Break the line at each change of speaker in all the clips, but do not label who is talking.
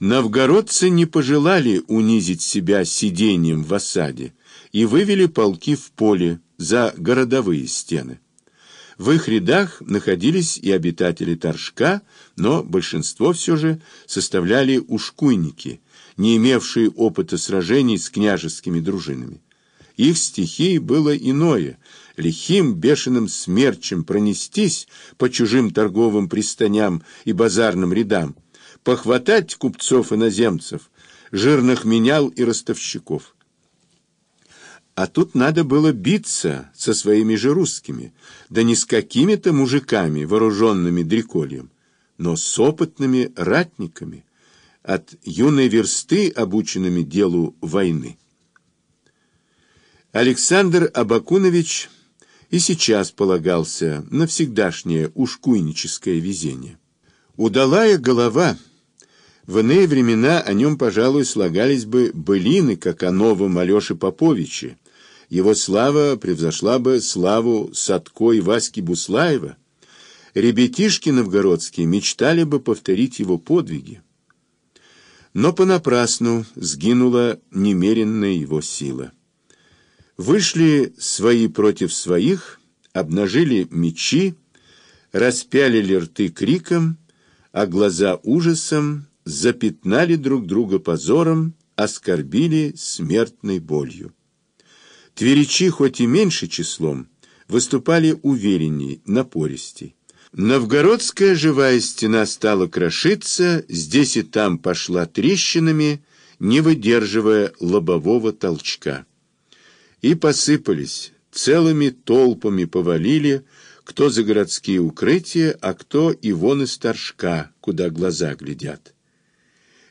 Новгородцы не пожелали унизить себя сидением в осаде и вывели полки в поле за городовые стены. В их рядах находились и обитатели Торжка, но большинство все же составляли ушкуйники, не имевшие опыта сражений с княжескими дружинами. Их стихией было иное – лихим бешеным смерчем пронестись по чужим торговым пристаням и базарным рядам, похватать купцов-иноземцев, жирных менял и ростовщиков. А тут надо было биться со своими же русскими, да не с какими-то мужиками, вооруженными дрекольем, но с опытными ратниками, от юной версты, обученными делу войны. Александр Абакунович и сейчас полагался на всегдашнее ушкуйническое везение. Удалая голова — в иные времена о нем, пожалуй, слагались бы былины, как о новом Алёше Поповиче. Его слава превзошла бы славу Садко и Васьки Буслаева. Ребятишки новгородские мечтали бы повторить его подвиги. Но понапрасну сгинула немеренная его сила. Вышли свои против своих, обнажили мечи, распялили рты криком, а глаза ужасом, запятнали друг друга позором, оскорбили смертной болью. Тверичи, хоть и меньше числом, выступали уверенней, напористей. Новгородская живая стена стала крошиться, здесь и там пошла трещинами, не выдерживая лобового толчка. И посыпались, целыми толпами повалили, кто за городские укрытия, а кто и вон из торжка, куда глаза глядят.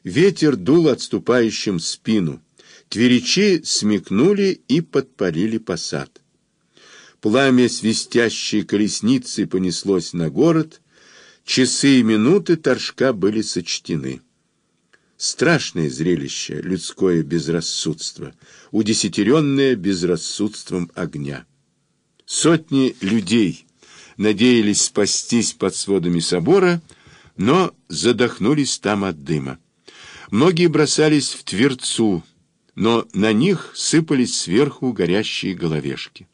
Ветер дул отступающим спину. Тверичи смекнули и подпалили посад. Пламя свистящей колесницы понеслось на город. Часы и минуты торжка были сочтены. Страшное зрелище, людское безрассудство, удесятеренное безрассудством огня. Сотни людей надеялись спастись под сводами собора, но задохнулись там от дыма. Многие бросались в Тверцу, но на них сыпались сверху горящие головешки.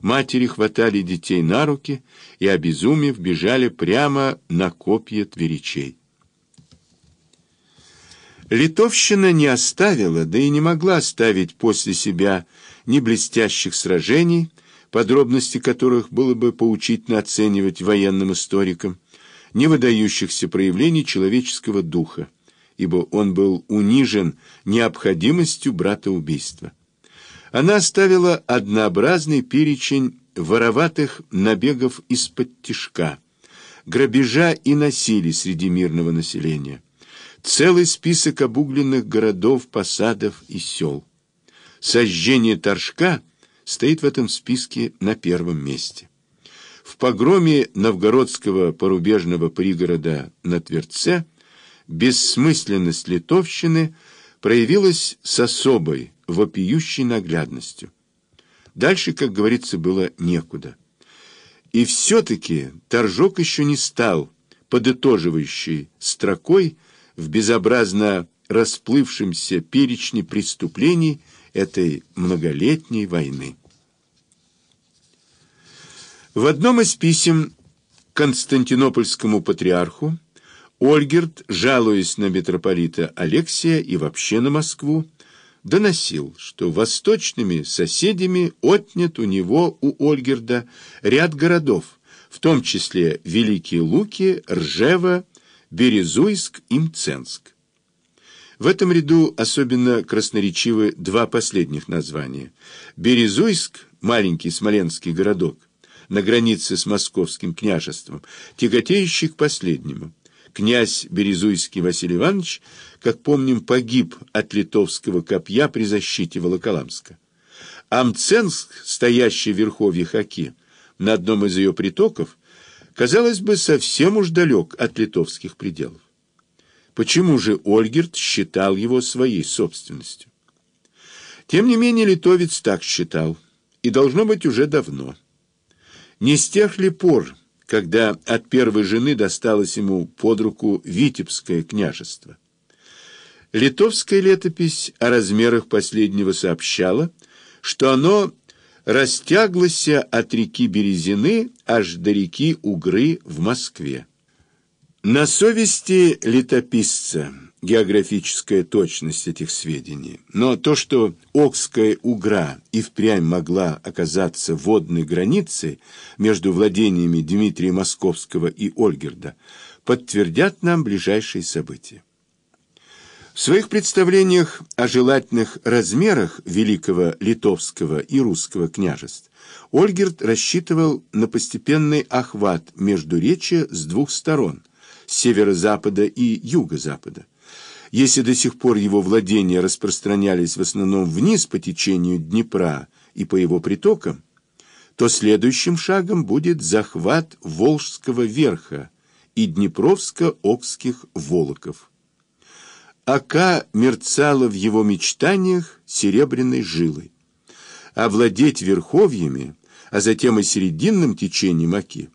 Матери хватали детей на руки и, обезумев, бежали прямо на копья тверичей. Литовщина не оставила, да и не могла оставить после себя ни блестящих сражений, подробности которых было бы поучительно оценивать военным историкам, ни выдающихся проявлений человеческого духа ибо он был унижен необходимостью братоубийства. Она оставила однообразный перечень вороватых набегов из-под тишка, грабежа и насилия среди мирного населения, целый список обугленных городов, посадов и сел. Сожжение Торжка стоит в этом списке на первом месте. В погроме новгородского порубежного пригорода на Тверце бессмысленность литовщины проявилась с особой, вопиющей наглядностью. Дальше, как говорится, было некуда. И все-таки Торжок еще не стал подытоживающей строкой в безобразно расплывшемся перечне преступлений этой многолетней войны. В одном из писем Константинопольскому патриарху Ольгерт, жалуясь на митрополита Алексия и вообще на Москву, доносил, что восточными соседями отнят у него, у Ольгерда, ряд городов, в том числе Великие Луки, Ржева, Березуйск Мценск. В этом ряду особенно красноречивы два последних названия. Березуйск, маленький смоленский городок, на границе с московским княжеством, тяготеющий к последнему – Князь Березуйский Василий Иванович, как помним, погиб от литовского копья при защите Волоколамска. Амценск, стоящий в верховье Хаки, на одном из ее притоков, казалось бы, совсем уж далек от литовских пределов. Почему же Ольгерт считал его своей собственностью? Тем не менее, литовец так считал, и должно быть уже давно. Не с тех ли пор, когда от первой жены досталось ему под руку Витебское княжество. Литовская летопись о размерах последнего сообщала, что оно растяглось от реки Березины аж до реки Угры в Москве. На совести летописца географическая точность этих сведений, но то, что Окская Угра и впрямь могла оказаться водной границей между владениями Дмитрия Московского и Ольгерда, подтвердят нам ближайшие события. В своих представлениях о желательных размерах Великого Литовского и Русского княжеств Ольгерд рассчитывал на постепенный охват между речи с двух сторон – северо-запада и юго-запада. Если до сих пор его владения распространялись в основном вниз по течению Днепра и по его притокам, то следующим шагом будет захват Волжского верха и Днепровско-Окских волоков. Ока мерцала в его мечтаниях серебряной жилой. Овладеть верховьями, а затем и серединным течением Оки,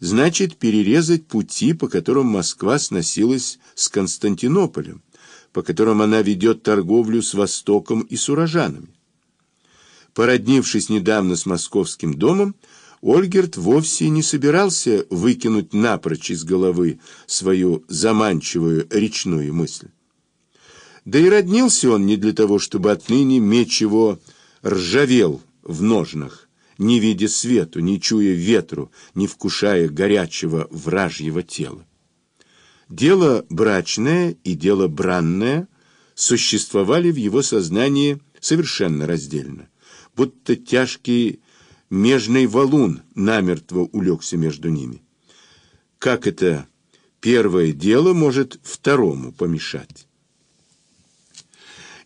значит перерезать пути, по которым Москва сносилась с Константинополем, по которым она ведет торговлю с Востоком и с урожанами. Породнившись недавно с московским домом, Ольгерт вовсе не собирался выкинуть напрочь из головы свою заманчивую речную мысль. Да и роднился он не для того, чтобы отныне меч его ржавел в ножнах, не видя свету, не чуя ветру, не вкушая горячего вражьего тела. Дело брачное и дело бранное существовали в его сознании совершенно раздельно, будто тяжкий межный валун намертво улегся между ними. Как это первое дело может второму помешать?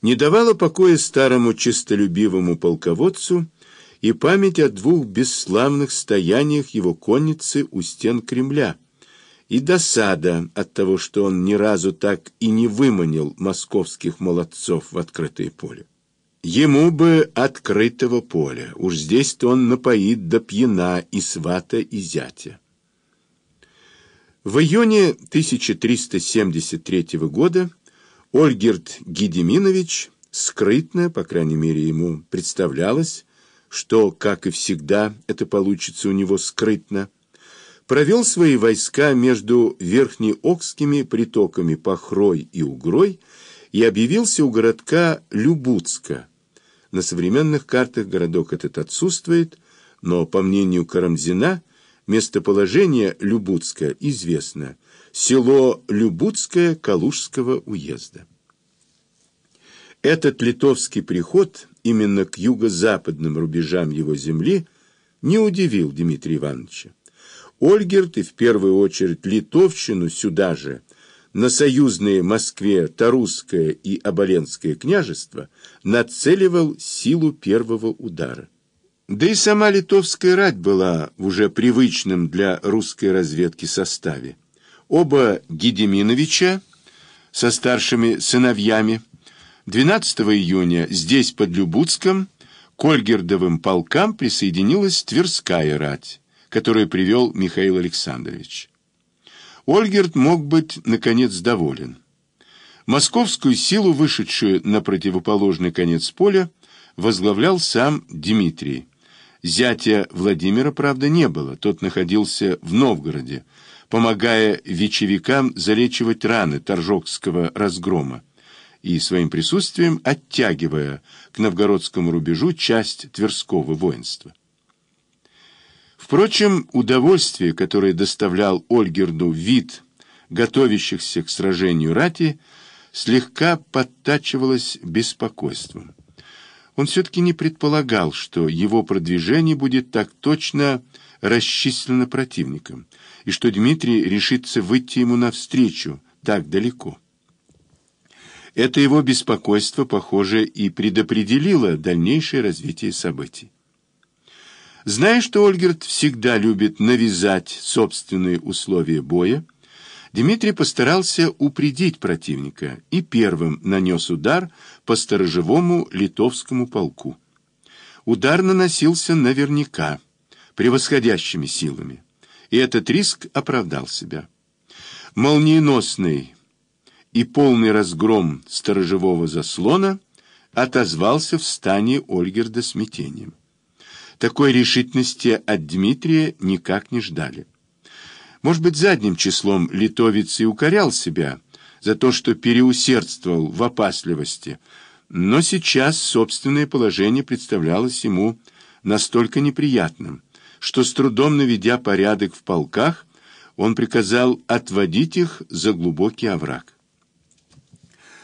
не давала покоя старому честолюбивому полководцу и память о двух бесславных стояниях его конницы у стен Кремля, и досада от того, что он ни разу так и не выманил московских молодцов в открытое поле. Ему бы открытого поля, уж здесь-то он напоит до пьяна и свата, и зятя. В июне 1373 года Ольгерт Гедеминович скрытно, по крайней мере ему представлялось, что, как и всегда, это получится у него скрытно, провел свои войска между верхнеокскими притоками Пахрой и Угрой и объявился у городка Любуцка. На современных картах городок этот отсутствует, но, по мнению Карамзина, местоположение Любуцка известно – село Любутское Калужского уезда. Этот литовский приход именно к юго-западным рубежам его земли не удивил Дмитрия Ивановича. Ольгерт и в первую очередь Литовщину сюда же, на союзные Москве Тарусское и Оболенское княжество, нацеливал силу первого удара. Да и сама литовская рать была в уже привычном для русской разведки составе. Оба Гедеминовича со старшими сыновьями 12 июня здесь, под Любуцком, к Ольгердовым полкам присоединилась Тверская рать, которую привел Михаил Александрович. Ольгерд мог быть, наконец, доволен. Московскую силу, вышедшую на противоположный конец поля, возглавлял сам Дмитрий. Зятя Владимира, правда, не было, тот находился в Новгороде, помогая вечевикам залечивать раны Торжокского разгрома и своим присутствием оттягивая к новгородскому рубежу часть Тверского воинства. Впрочем, удовольствие, которое доставлял Ольгерду вид готовящихся к сражению рати, слегка подтачивалось беспокойством. Он все-таки не предполагал, что его продвижение будет так точно расчислено противником, и что Дмитрий решится выйти ему навстречу так далеко. Это его беспокойство, похоже, и предопределило дальнейшее развитие событий. Зная, что Ольгерт всегда любит навязать собственные условия боя, Дмитрий постарался упредить противника и первым нанес удар по сторожевому литовскому полку. Удар наносился наверняка, превосходящими силами, и этот риск оправдал себя. Молниеносный и полный разгром сторожевого заслона отозвался в стане Ольгерда смятением. Такой решительности от Дмитрия никак не ждали. Может быть, задним числом литовец и укорял себя за то, что переусердствовал в опасливости, но сейчас собственное положение представлялось ему настолько неприятным, что с трудом наведя порядок в полках, он приказал отводить их за глубокий овраг.